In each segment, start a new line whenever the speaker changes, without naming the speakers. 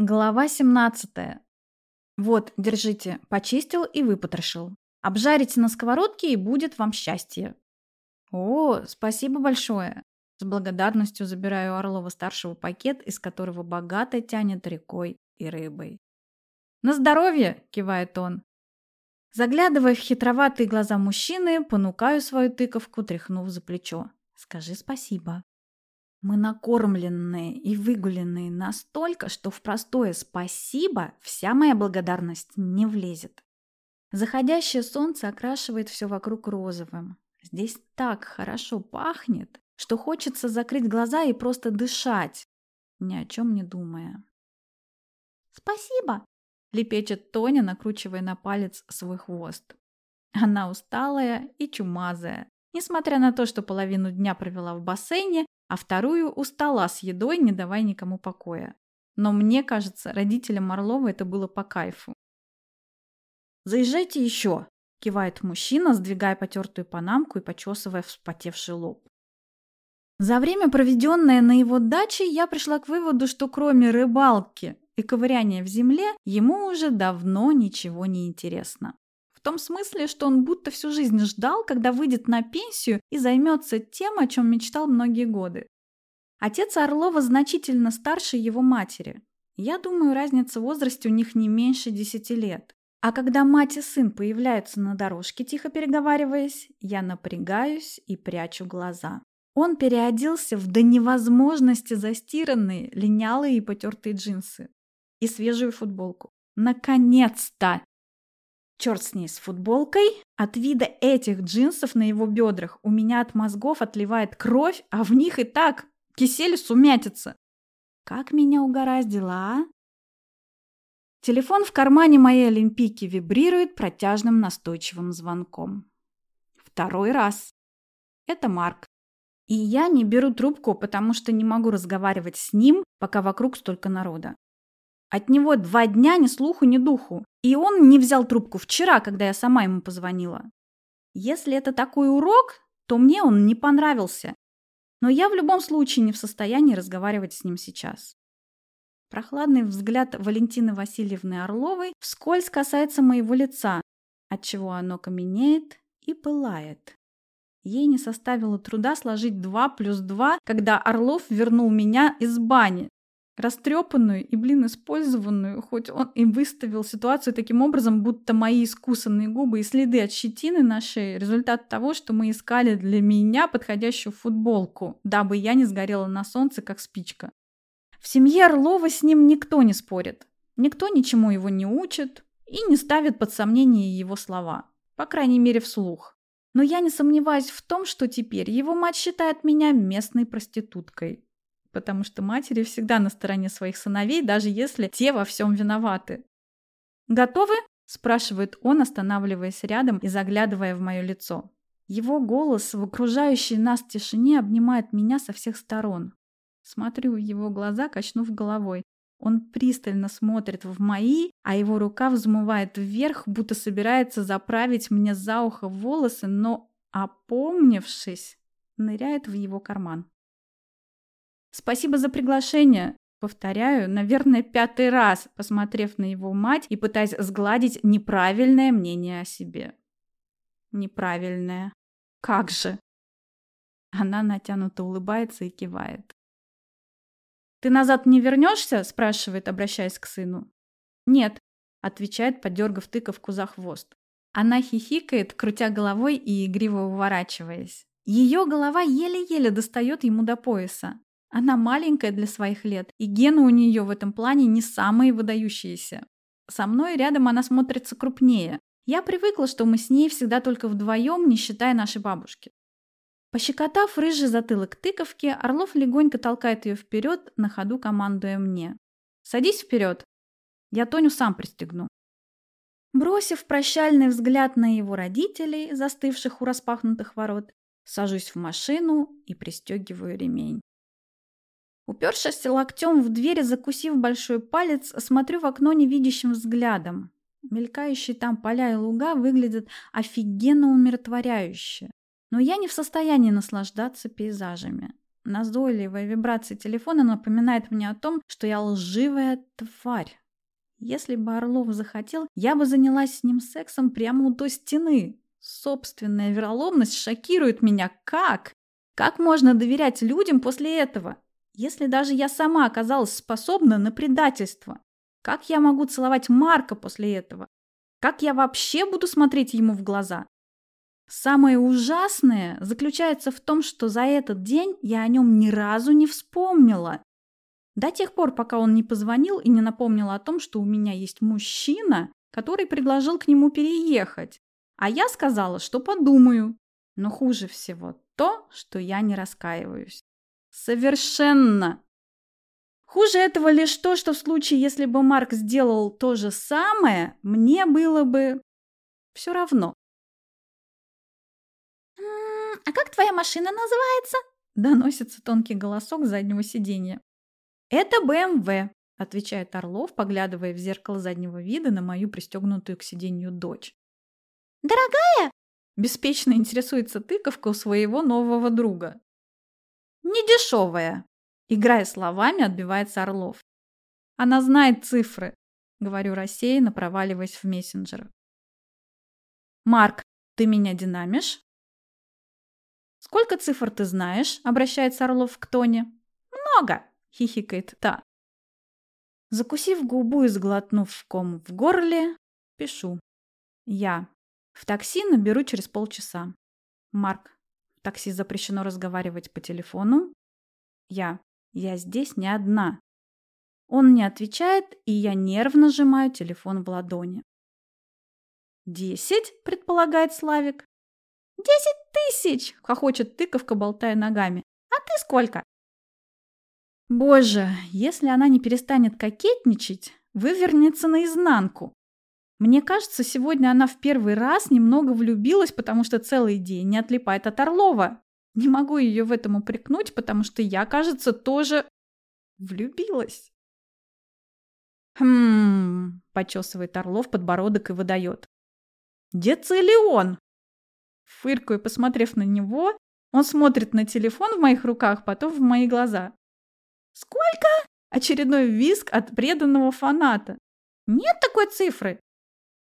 Глава 17. Вот, держите, почистил и выпотрошил. Обжарите на сковородке и будет вам счастье. О, спасибо большое. С благодарностью забираю Орлова-старшего пакет, из которого богато тянет рекой и рыбой. «На здоровье!» – кивает он. Заглядывая в хитроватые глаза мужчины, понукаю свою тыковку, тряхнув за плечо. «Скажи спасибо». Мы накормленные и выгуленные настолько, что в простое «спасибо» вся моя благодарность не влезет. Заходящее солнце окрашивает все вокруг розовым. Здесь так хорошо пахнет, что хочется закрыть глаза и просто дышать, ни о чем не думая.
«Спасибо!»
— лепечет Тоня, накручивая на палец свой хвост. Она усталая и чумазая. Несмотря на то, что половину дня провела в бассейне, а вторую устала с едой, не давая никому покоя. Но мне кажется, родителям Орлова это было по кайфу. «Заезжайте еще!» – кивает мужчина, сдвигая потертую панамку и почесывая вспотевший лоб. За время, проведенное на его даче, я пришла к выводу, что кроме рыбалки и ковыряния в земле, ему уже давно ничего не интересно. Том смысле, что он будто всю жизнь ждал, когда выйдет на пенсию и займется тем, о чем мечтал многие годы. Отец Орлова значительно старше его матери. Я думаю, разница в возрасте у них не меньше десяти лет. А когда мать и сын появляются на дорожке, тихо переговариваясь, я напрягаюсь и прячу глаза. Он переоделся в до невозможности застиранные, линялые и потертые джинсы и свежую футболку. Наконец-то! Черт с ней, с футболкой. От вида этих джинсов на его бедрах у меня от мозгов отливает кровь, а в них и так кисель сумятится. Как меня угораздило, а? Телефон в кармане моей олимпийки вибрирует протяжным настойчивым звонком. Второй раз. Это Марк. И я не беру трубку, потому что не могу разговаривать с ним, пока вокруг столько народа. От него два дня ни слуху, ни духу. И он не взял трубку вчера, когда я сама ему позвонила. Если это такой урок, то мне он не понравился. Но я в любом случае не в состоянии разговаривать с ним сейчас. Прохладный взгляд Валентины Васильевны Орловой вскользь касается моего лица, отчего оно каменеет и пылает. Ей не составило труда сложить два плюс два, когда Орлов вернул меня из бани, растрепанную и, блин, использованную, хоть он и выставил ситуацию таким образом, будто мои искусанные губы и следы от щетины на шее – результат того, что мы искали для меня подходящую футболку, дабы я не сгорела на солнце, как спичка. В семье Орлова с ним никто не спорит, никто ничему его не учит и не ставит под сомнение его слова, по крайней мере вслух. Но я не сомневаюсь в том, что теперь его мать считает меня местной проституткой потому что матери всегда на стороне своих сыновей, даже если те во всем виноваты. «Готовы?» – спрашивает он, останавливаясь рядом и заглядывая в мое лицо. Его голос в окружающей нас тишине обнимает меня со всех сторон. Смотрю в его глаза, качнув головой. Он пристально смотрит в мои, а его рука взмывает вверх, будто собирается заправить мне за ухо волосы, но, опомнившись, ныряет в его карман. Спасибо за приглашение. Повторяю, наверное, пятый раз, посмотрев на его мать и пытаясь сгладить неправильное мнение о себе. Неправильное. Как же? Она натянуто улыбается и кивает. «Ты назад не вернешься?» – спрашивает, обращаясь к сыну. «Нет», – отвечает, подергав тыковку за хвост. Она хихикает, крутя головой и игриво уворачиваясь. Ее голова еле-еле достает ему до пояса. Она маленькая для своих лет, и гены у нее в этом плане не самые выдающиеся. Со мной рядом она смотрится крупнее. Я привыкла, что мы с ней всегда только вдвоем, не считая нашей бабушки. Пощекотав рыжий затылок тыковки, Орлов легонько толкает ее вперед, на ходу командуя мне. «Садись вперед. Я Тоню сам пристегну». Бросив прощальный взгляд на его родителей, застывших у распахнутых ворот, сажусь в машину и пристегиваю ремень. Упершись локтем в дверь, закусив большой палец, смотрю в окно невидящим взглядом. Мелькающие там поля и луга выглядят офигенно умиротворяюще. Но я не в состоянии наслаждаться пейзажами. Назойливая вибрация телефона напоминает мне о том, что я лживая тварь. Если бы Орлов захотел, я бы занялась с ним сексом прямо у той стены. Собственная вероломность шокирует меня. Как? Как можно доверять людям после этого? Если даже я сама оказалась способна на предательство, как я могу целовать Марка после этого? Как я вообще буду смотреть ему в глаза? Самое ужасное заключается в том, что за этот день я о нем ни разу не вспомнила. До тех пор, пока он не позвонил и не напомнил о том, что у меня есть мужчина, который предложил к нему переехать. А я сказала, что подумаю. Но хуже всего то, что я не раскаиваюсь. Совершенно. Хуже этого лишь то, что в случае, если бы Марк сделал то же самое, мне было бы все равно.
«А как твоя машина называется?»
– доносится тонкий голосок заднего сиденья. «Это БМВ», – отвечает Орлов, поглядывая в зеркало заднего вида на мою пристегнутую к сиденью дочь.
«Дорогая?»
– беспечно интересуется тыковка у своего нового друга. «Недешевая», – играя словами, отбивается Орлов. «Она знает цифры», – говорю рассеянно, проваливаясь в мессенджер. «Марк, ты меня динамишь?» «Сколько цифр ты знаешь?» – обращается Орлов к Тоне.
«Много!»
– хихикает та. Закусив губу и сглотнув ком в горле, пишу. Я. В такси наберу через полчаса. Марк. Такси запрещено разговаривать по телефону. Я. Я здесь не одна. Он не отвечает, и я нервно сжимаю телефон в ладони. «Десять?» – предполагает Славик.
«Десять тысяч!»
– хохочет тыковка, болтая ногами.
«А ты сколько?»
Боже, если она не перестанет кокетничать, вывернется наизнанку. Мне кажется, сегодня она в первый раз немного влюбилась, потому что целый день не отлипает от Орлова. Не могу ее в этом упрекнуть, потому что я, кажется, тоже влюбилась. Хм, почесывает Орлов подбородок и выдает. Децилион! Фыркаю, посмотрев на него, он смотрит на телефон в моих руках, потом в мои глаза. «Сколько?» – очередной визг от преданного фаната. «Нет такой цифры!»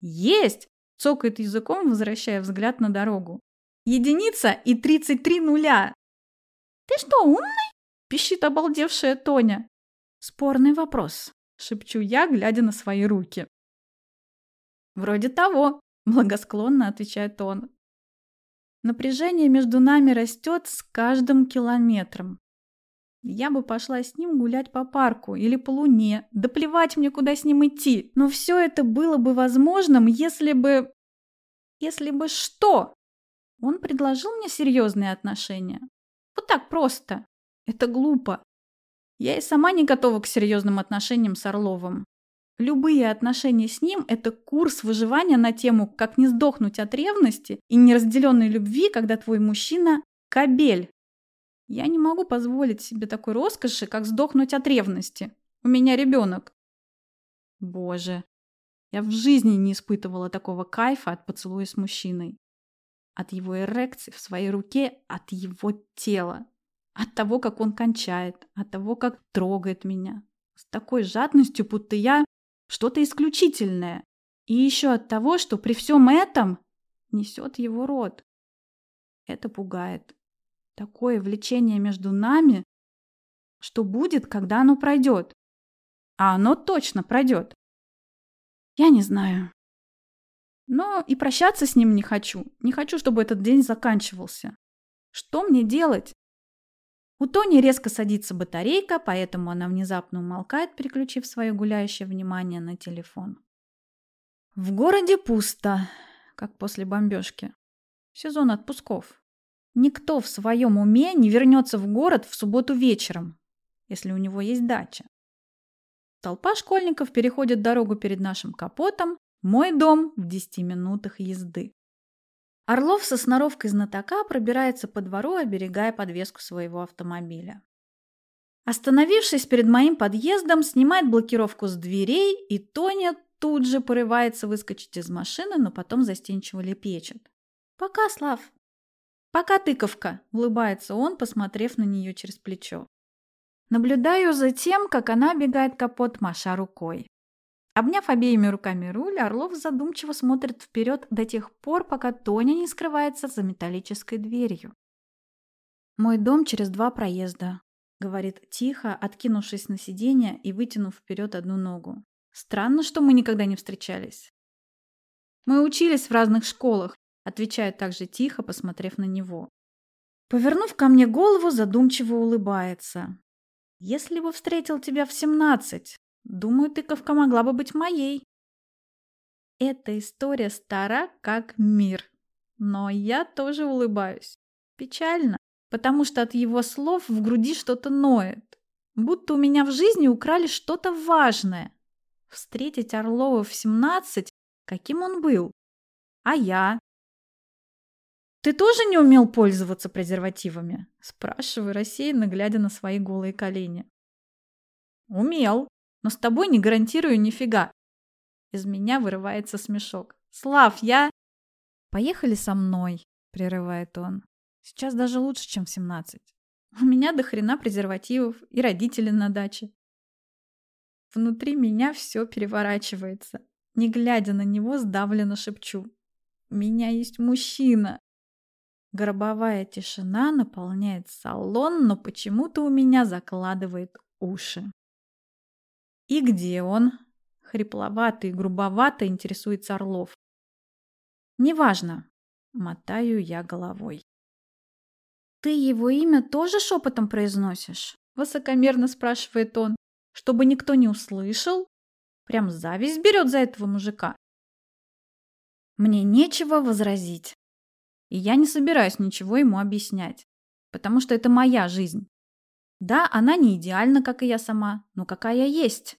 «Есть!» – цокает языком, возвращая взгляд на дорогу. «Единица и 33 нуля!»
«Ты что, умный?»
– пищит обалдевшая Тоня. «Спорный вопрос», – шепчу я, глядя на свои руки. «Вроде того», – благосклонно отвечает он. Напряжение между нами растет с каждым километром. Я бы пошла с ним гулять по парку или по луне, да плевать мне, куда с ним идти. Но все это было бы возможным, если бы... Если бы что? Он предложил мне серьезные отношения. Вот так просто. Это глупо. Я и сама не готова к серьезным отношениям с Орловым. Любые отношения с ним – это курс выживания на тему «Как не сдохнуть от ревности и неразделенной любви, когда твой мужчина – кабель». Я не могу позволить себе такой роскоши, как сдохнуть от ревности. У меня ребенок. Боже, я в жизни не испытывала такого кайфа от поцелуя с мужчиной. От его эрекции в своей руке, от его тела. От того, как он кончает, от того, как трогает меня. С такой жадностью, будто я что-то исключительное. И еще от того, что при всем этом несет его род. Это пугает. Такое влечение между нами, что будет, когда оно пройдет. А оно точно пройдет. Я не знаю. Но и прощаться с ним не хочу. Не хочу, чтобы этот день заканчивался. Что мне делать? У Тони резко садится батарейка, поэтому она внезапно умолкает, переключив свое гуляющее внимание на телефон. В городе пусто, как после бомбежки. Сезон отпусков. Никто в своем уме не вернется в город в субботу вечером, если у него есть дача. Толпа школьников переходит дорогу перед нашим капотом, мой дом в 10 минутах езды. Орлов со сноровкой знатока пробирается по двору, оберегая подвеску своего автомобиля. Остановившись перед моим подъездом, снимает блокировку с дверей, и Тоня тут же порывается выскочить из машины, но потом застенчиво лепечет. «Пока, Слав!» «Пока, тыковка!» – улыбается он, посмотрев на нее через плечо. Наблюдаю за тем, как она бегает капот, маша рукой. Обняв обеими руками руль, Орлов задумчиво смотрит вперед до тех пор, пока Тоня не скрывается за металлической дверью. «Мой дом через два проезда», — говорит тихо, откинувшись на сиденье и вытянув вперед одну ногу. «Странно, что мы никогда не встречались». «Мы учились в разных школах», — отвечает также тихо, посмотрев на него. Повернув ко мне голову, задумчиво улыбается. «Если бы встретил тебя в семнадцать, Думаю, тыковка могла бы быть моей. Эта история стара, как мир. Но я тоже улыбаюсь. Печально, потому что от его слов в груди что-то ноет. Будто у меня в жизни украли что-то важное. Встретить Орлова в 17, каким он был. А я? Ты тоже не умел пользоваться презервативами? Спрашиваю рассеянно, глядя на свои голые колени. Умел, но с тобой не гарантирую нифига. Из меня вырывается смешок. Слав, я... Поехали со мной, прерывает он. Сейчас даже лучше, чем в 17. У меня до хрена презервативов и родители на даче. Внутри меня все переворачивается. Не глядя на него, сдавленно шепчу. У меня есть мужчина. Гробовая тишина наполняет салон, но почему-то у меня закладывает уши. «И где он?» — хрипловато и грубовато интересуется Орлов. «Неважно», — мотаю я головой. «Ты его имя тоже шепотом произносишь?» — высокомерно спрашивает он. «Чтобы никто не услышал? Прям зависть берет за этого мужика». Мне нечего возразить. И я не собираюсь ничего ему объяснять, потому что это моя жизнь. Да, она не идеальна, как и я сама, но какая есть.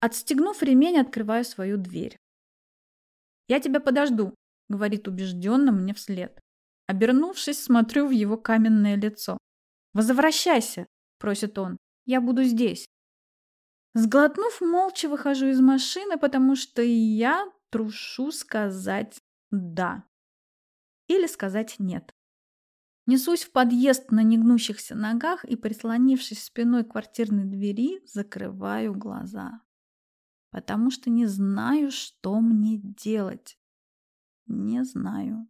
Отстегнув ремень, открываю свою дверь. «Я тебя подожду», — говорит убежденно мне вслед. Обернувшись, смотрю в его каменное лицо. «Возвращайся», — просит он, — «я буду здесь». Сглотнув, молча выхожу из машины, потому что я трушу сказать «да» или сказать «нет». Несусь в подъезд на негнущихся ногах и, прислонившись спиной к квартирной двери, закрываю глаза. Потому что не знаю, что мне делать. Не знаю.